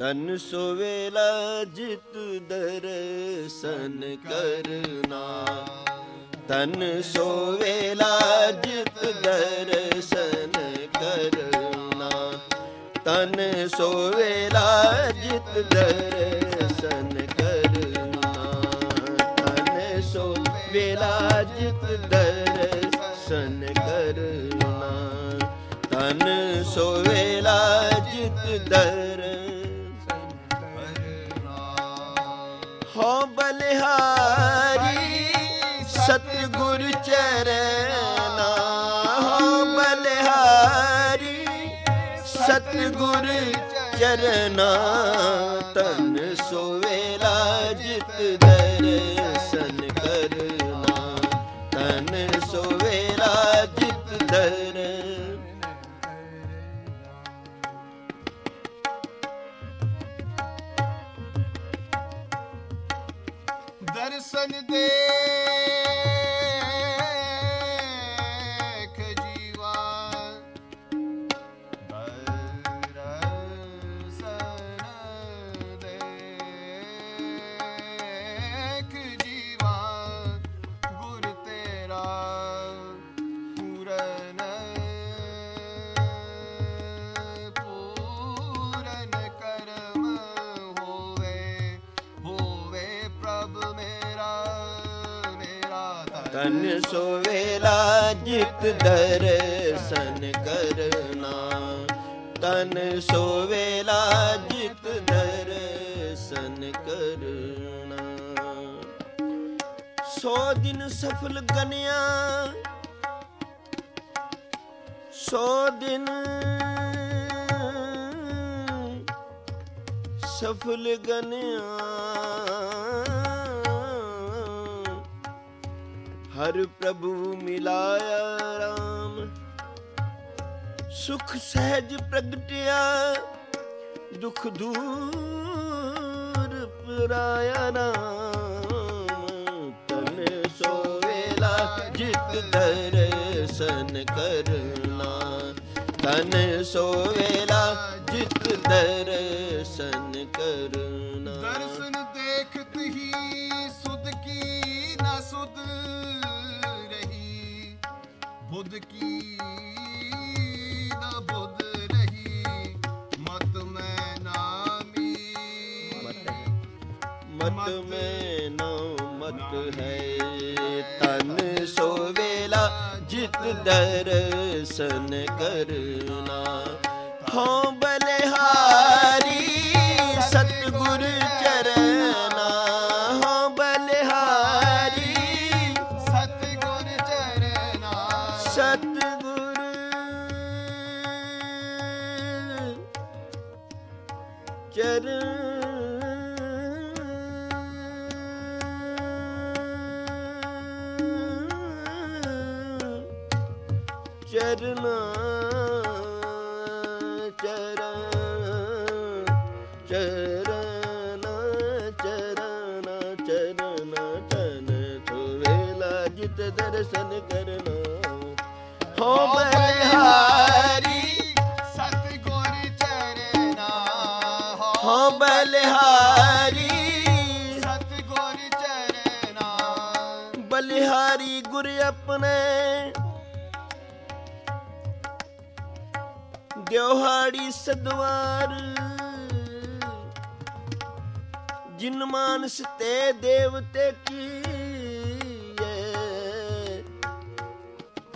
ਤਨ ਸੋਵੇਲਾ ਜਿਤ ਦਰਸ਼ਨ ਕਰਨਾ। ਤਨ ਸੋਵੇਲਾ ਜਿਤ ਦਰਸ਼ਨ ਕਰਨਾ। ਤਨ ਸੋਵੇਲਾ ਜਿਤ ਦਰਸ਼ਨ ਕਰਨਾ। ਤਨ ਸੋਵੇਲਾ ਜਿਤ ਦਰਸ਼ਨ ਕਰਨਾ। ਤਨ ਸੋਵੇਲਾ ਜਿਤ ਦਰਸ਼ਨ ਹੋ ਬਲਿਹਾਰੀ ਸਤਿਗੁਰ ਚਰਨਾ ਹੋ ਬਲਿਹਾਰੀ ਸਤਿਗੁਰ ਚਰਨਾ ਤਨ ਸੋਵੇਲਾ ਜਿਤ ਦਰਸ਼ਨ ਦਰਸ਼ਨ ਦੇ ਤਨ ਸੋਵੇਲਾ ਜਿਤ ਦਰਸ਼ਨ ਕਰਨਾ। ਤਨ ਸੋਵੇਲਾ ਜਿਤ ਦਰਸ਼ਨ ਕਰਨਾ। ਸੋ ਦਿਨ ਸਫਲ ਗਨਿਆ। ਸੋ ਦਿਨ ਸਫਲ ਗਨਿਆ। ਹਰ ਪ੍ਰਭੂ ਮਿਲਾਇਆ ਰਾਮ। ਸੁਖ ਸਹਿਜ ਪ੍ਰਗਟਿਆ, ਦੁਖ ਦੂਰ ਪਰਾਇਆ ਨਾਮ ਤਨ ਸੋਵੇਲਾ ਜਿਤ ਦਰਸ਼ਨ ਕਰਨਾ। ਤਨ ਸੋਵੇਲਾ ਜਿਤ ਦਰਸ਼ਨ ਕਰਨਾ। ਦਰਸ਼ਨ ਦੇਖਤ ਹੀ ਸੁਧ ਕੀ ਸੁਧ ਰਹੀ, ਬੁੱਧ ਕੀ ਨਾ ਬੁੱਧ ਰਹੀ, ਮਤ ਮੈਂ ਨਾਮੀ। ਮਤ ਮੈਂ ਨੋ ਮਤ ਹੈ, ਤਨ ਸੋਵੇਲਾ ਜਿਤ ਦਰਸ਼ਨ ਕਰਨਾ। ਹੋ ਚਰਨ ਚਰਨਾ ਚਰਨ ਚਰਨਾ ਚਰਨਾ ਚਰਨਾ ਤਨ ਤੁਵੇਲਾ ਜਿਤ ਦਰਸ਼ਨ ਕਰਨਾ। ਹੋ ਬਲਿਹਾਰੀ ਆਪਣੇ ਦਿਉਹਾੜੀ ਸਦਵਾਰ ਜਿਨ ਮਾਨਸ ਤੇ ਦੇਵਤੇ ਕੀ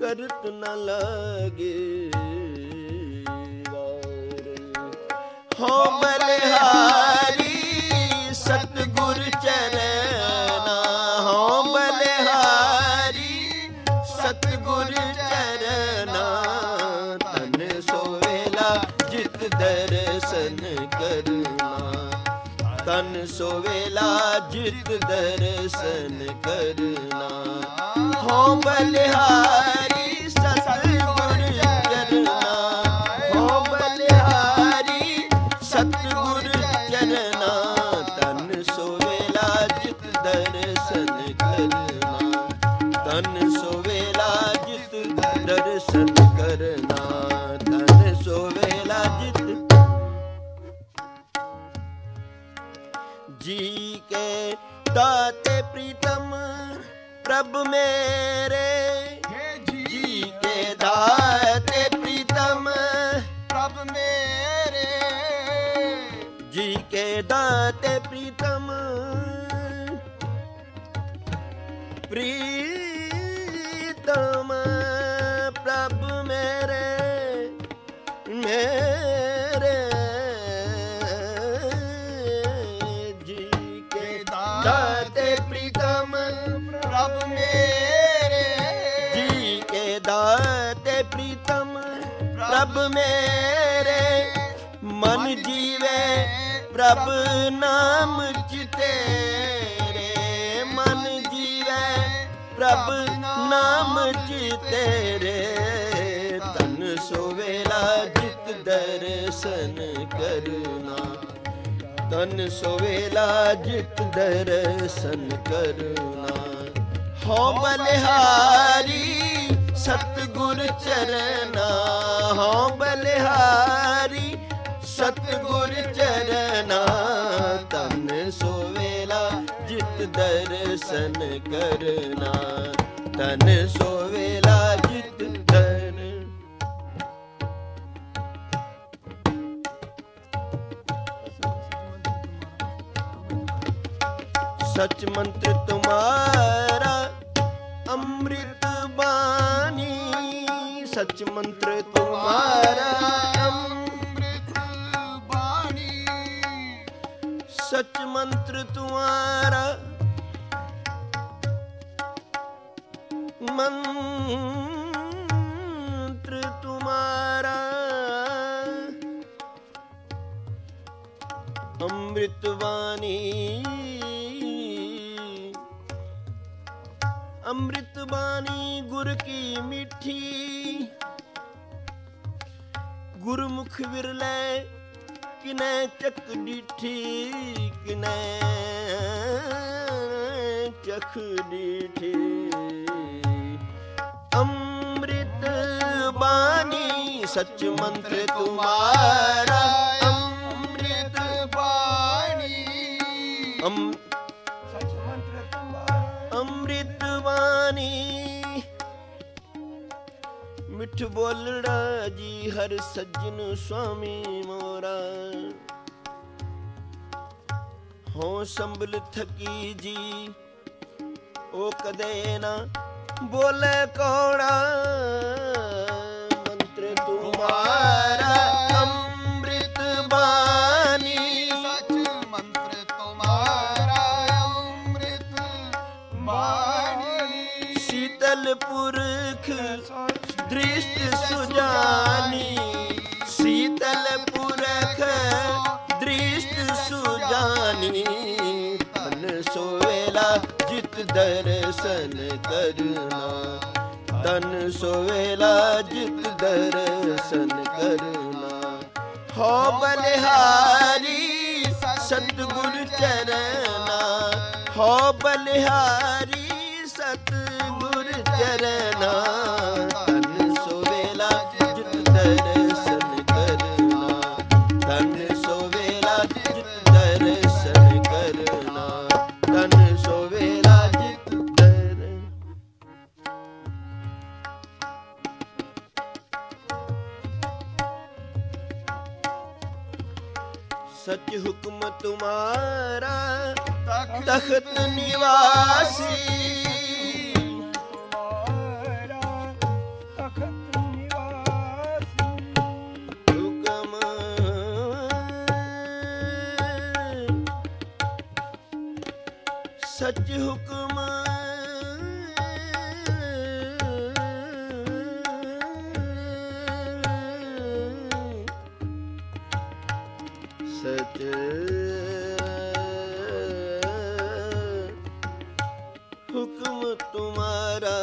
ਕਰਤ ਨ ਲਾਗੇ ਹੋ ਬਲਿਹਾਰੀ ਸਤਿਗੁਰ ਚਰਨ ਤਨ ਸੋਵੇਲਾ ਜਿਤ ਦਰਸ਼ਨ ਕਰਨਾ। ਹੋ ਬਲਿਹਾਰੀ ਸਤਿਗੁਰ ਚਰਨਾ। ਹੋ ਬਲਿਹਾਰੀ ਸਤਿਗੁਰ ਚਰਨਾ। ਤਨ ਸੋਵੇਲਾ ਜਿਤ ਦਰਸ਼ਨ ਕਰਨਾ। ਤਨ ਸੋ ਪ੍ਰਭ ਮੇਰੇ। ਪ੍ਰਭ ਮੇਰੇ, ਮਨ ਜੀਵੇ ਪ੍ਰਭ ਨਾਮ ਚਿਤੇਰੇ ਮਨ ਜੀਵੇ ਪ੍ਰਭ ਨਾਮ ਚਿਤੇਰੇ ਤਨ ਸੋਵੇਲਾ ਜਿਤ ਦਰਸ਼ਨ ਕਰਨਾ। ਤਨ ਸੋਵੇਲਾ ਜਿਤ ਦਰਸ਼ਨ ਕਰਨਾ। ਹੋ ਬਲਿਹਾਰੀ ਸਤਿਗੁਰ ਚਰਨਾ ਕਹੋ ਬਲਿਹਾਰੀ, ਸਤਗੁਰ ਚਰਨਾ ਤਨ ਸੋਵੇਲਾ, ਜਿਤ ਦਰਸ਼ਨ ਕਰਨਾ। ਤਨ ਸੋਵੇਲਾ, ਜਿਤ ਦਰ ਸਚ ਮੰਤਰ ਤੁਮਾਰਾ, ਅੰਮ੍ਰਿਤ ਬਾਣ ਸਚ ਮੰਤਰ ਤੁਮਾਰਾ ਅੰਮ੍ਰਿਤ ਬਾਣੀ। ਸਚ ਮੰਤਰ ਤੁਮਾਰਾ ਮੰਤਰ ਤੁਮਾਰਾ ਅੰਮ੍ਰਿਤ ਅੰਮ੍ਰਿਤ ਬਾਣੀ ਗੁਰ ਕੀ ਮਿੱਠੀ। ਗੁਰਮੁਖ ਵਿਰਲੇ ਕਿਨੈ ਚੱਕ ਡਿਠੀ ਕਿਨੈ ਚੱਕ ਡਿਠੀ। ਅੰਮ੍ਰਿਤ ਬਾਣੀ ਸੱਚ ਮੰਤਰ ਤੁਮਾਰਾ। ਅੰਮ੍ਰਿਤ ਬਾਣੀ। ਮਿੱਠ ਬੋਲੜਾ ਜੀ ਹਰ ਸੱਜਣ ਸੁਆਮੀ ਮੋਰਾ ਹੋ ਸੰਭਲ ਥਕੀ ਜੀ, ਉਹ ਕਦੇ ਨਾ ਬੋਲੇ ਕੋੜਾ। ਮੰਤਰ ਤੁਮਾਰਾ ਪੁਰਖ ਦ੍ਰਿਸ਼ਟ ਸੁਜਾਨੀ, ਸ਼ੀਤਲ ਪੁਰਖ ਦ੍ਰਿਸ਼ਟ ਸੁਜਾਨੀ। ਤਨ ਸੋਵੇਲਾ ਜਿਤ ਦਰਸ਼ਨ ਕਰਨਾ। ਤਨ ਸੋਵੇਲਾ ਜਿਤ ਦਰਸ਼ਨ ਕਰਨਾ। ਹੋ ਬਲਿਹਾਰੀ ਸਤਿਗੁਰ ਚਰਨਾ। ਹੋ ਬਲਿਹਾਰੀ ਚਰਨਾ ਸੱਚ ਹੁਕਮ ਸੱਚ ਹੁਕਮ ਤੁਮਾਰਾ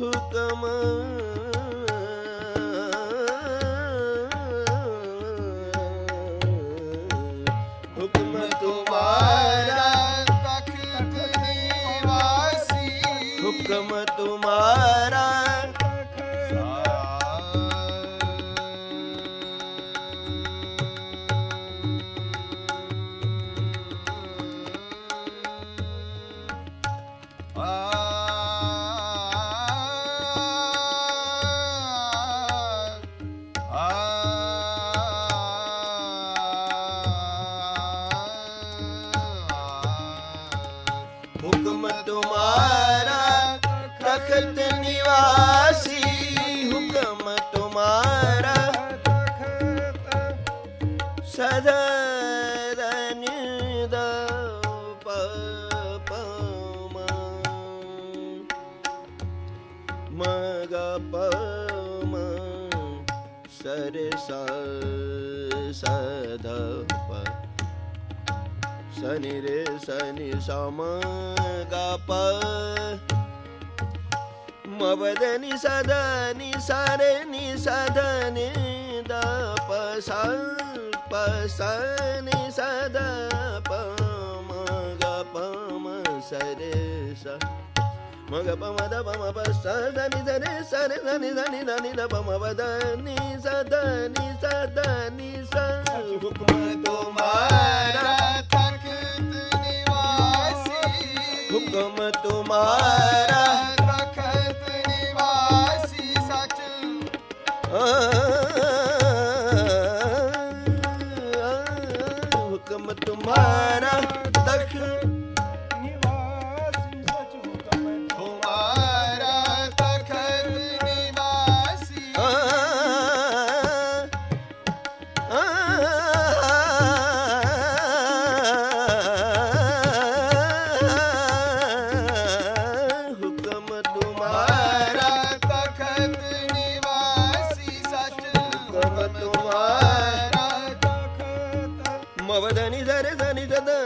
ਹੁਕਮ ਹੁਕਮ ਤੁਮਾਰਾ ਹੁਕਮ ਤੁਮਾਰਾ हुक्म तुम्हारा ਤਖਤ ਨਿਵਾਸੀ ਹੁਕਮ ਤੁਮਾਰਾ ਸਦਾ ਪਮ ਸਰਸਾ ਸਦਪ ਸਨੀ ਰੇ ਸਨੀ ਸਮ ਗਾ మవదని సదని సరణి సదని ద పస పసని సద పమ గ పమ సరే స మగ పమ ద పమ పస దని సరే సరే దని దని దని ద పమ వదని సదని సదని స హుక్మ తుమారా తఖ్త్ నివాసి హుక్మ తుమారా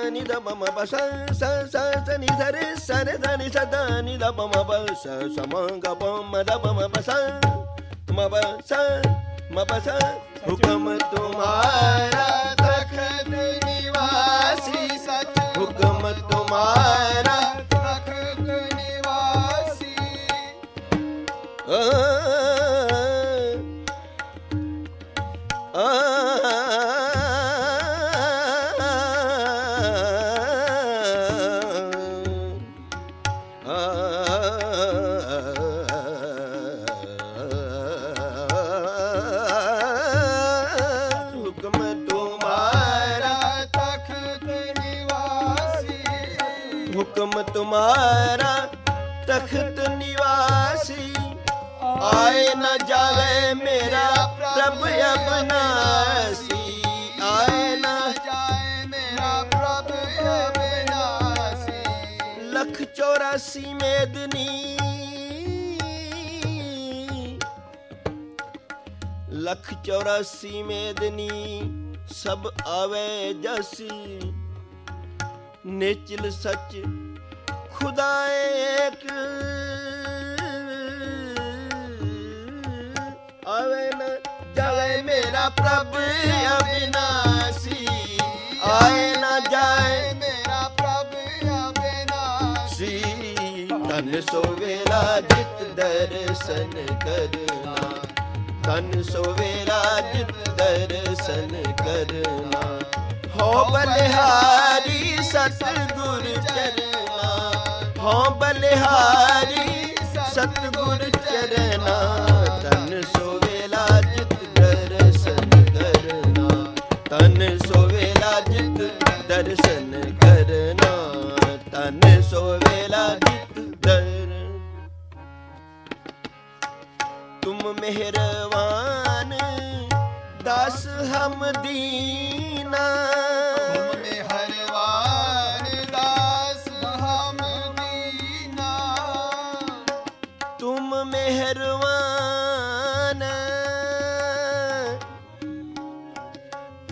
ਜ਼ਨੀ ਜ਼ਦਨੀ ਦ ਮਮ ਬਸ ਸ ਸ ਜ਼ਨੀ ਜ਼ਰੇ ਸਰੇ ਜ਼ਨੀ ਜ਼ਦਨੀ ਦ ਮਮ ਬਸ ਸਮੰਗ ਪਮ ਦ ਮਮ ਬਸ ਮਬ ਸ ਮਬ ਸ ਹੁਕਮ ਤੁਮਾਰਾ ਤਖਤ ਨਿਵਾਸੀ ਸਚ ਹੁਕਮ ਤੁਮਾਰਾ ਤਖਤ ਨਿਵਾਸੀ ਆ ਆ ਮੇਰਾ ਪ੍ਰਭ ਅਬਨਾਸੀ ਆਏ ਨਾ ਜਾਏ ਮੇਰਾ ਪ੍ਰਭ ਅਬਿਨਾਸੀ ਲਖ 84 ਮੇਦਨੀ ਲਖ 84 ਮੇਦਨੀ ਸਭ ਆਵੇ ਜਸੀ ਨੇਚਲ ਸੱਚ ਖੁਦਾ ਏਕ ਆਵੇ ਨਾ ਜਾਏ ਮੇਰਾ ਪ੍ਰਭ ਅਬਿਨਾਸੀ ਆਏ ਨਾ ਜਾਏ ਮੇਰਾ ਪ੍ਰਭ ਅਬਿਨਾਸੀ ਸੀ ਤਨ ਸੋਵੇਲਾ ਜਿਤ ਦਰਸ਼ਨ ਕਰਨਾ। ਤਨ ਸੋਵੇਲਾ ਜਿਤ ਦਰਸ਼ਨ ਕਰਨਾ। ਹੋ ਬਲਿਹਾਰੀ ਸਤਿਗੁਰ ਚਰਨਾ। ਹੋ ਬਲਿਹਾਰੀ ਸਤਿਗੁਰ ਚਰਨਾ। ਤਨ ਸੋਵੇਲਾ ਮਿਹਰਵਾਨ ਦਾਸ ਹਮ ਦੀਨਾ। ਮਿਹਰਵਾਨ ਦਾਸ ਹਮ ਦੀਨਾ। ਤੁਮ ਮਿਹਰਵਾਨ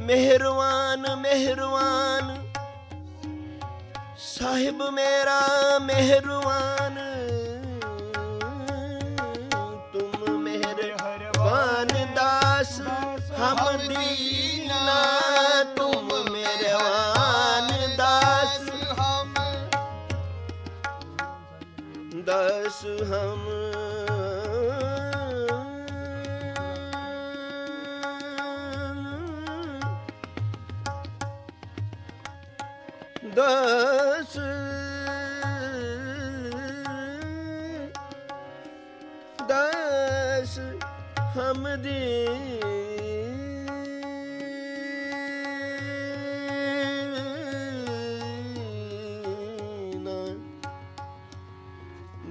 ਮਿਹਰਵਾਨ ਮਿਹਰਵਾਨ। ਸਾਹਿਬ ਮੇਰਾ ਮਿਹਰਵਾਨ। ਹਮ ਦੀਨਾ ਤੁਮ ਮਿਹਰਵਾਨ ਦਾਸ ਹਮ ਦਸ ਹਮ। ਦਸ। ਦਸ ਹਮ ਦੀਨਾ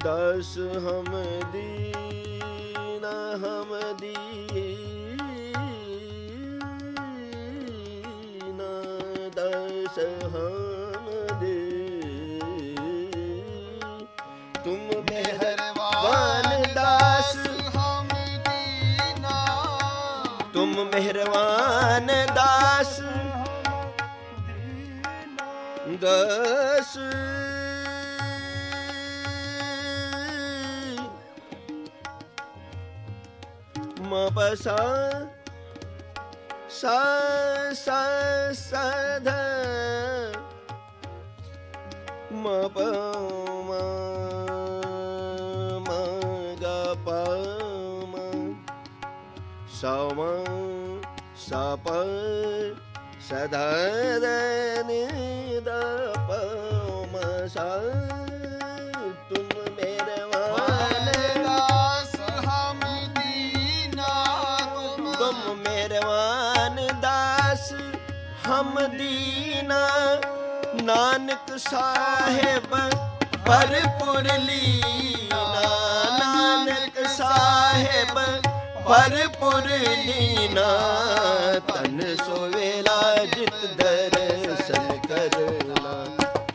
ਦਸ ਹਮ ਦੀਨ ਹਮ ਦੀਨ ਦਸ ਹਮ ਦੇ ਤੁਮ ਮਿਹਰਵਾਨ ਦਾਸ ਹਮ ਦੀਨਾ ਤੁਮ ਮਿਹਰਵਾਨ ਦਾਸ ਦਸ ਮਪਸਾ ਸਾ ਸਾ ਸਧ ਮਪ ਮ ਮ ਗ ਪ ਮ ਸਮ ਸਪ ਸਦਾ ਨੀ ਦ ਪ ਮ ਸ ਹਮ ਨਾਨਕ ਸਾਹਿਬ, ਭਰਪੁਰ ਲੀਨਾ, ਨਾਨਕ ਸਾਹਿਬ, ਭਰਪੁਰ ਲੀਨਾ ਤਨ ਸੋਵੇਲਾ ਜਿਤ ਦਰਸ਼ਨ ਕਰਨਾ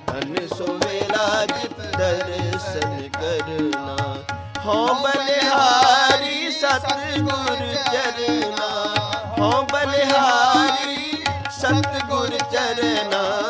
ਤਨ ਸੋਵੇਲਾ ਜਿਤ ਦਰਸ਼ਨ ਕਰਨਾ, ਹਉ ਬਲਿਹਾਰੀ ਸਤਿਗੁਰ ਚਰਨਾ ਹੋ ਸਤਿਗੁਰ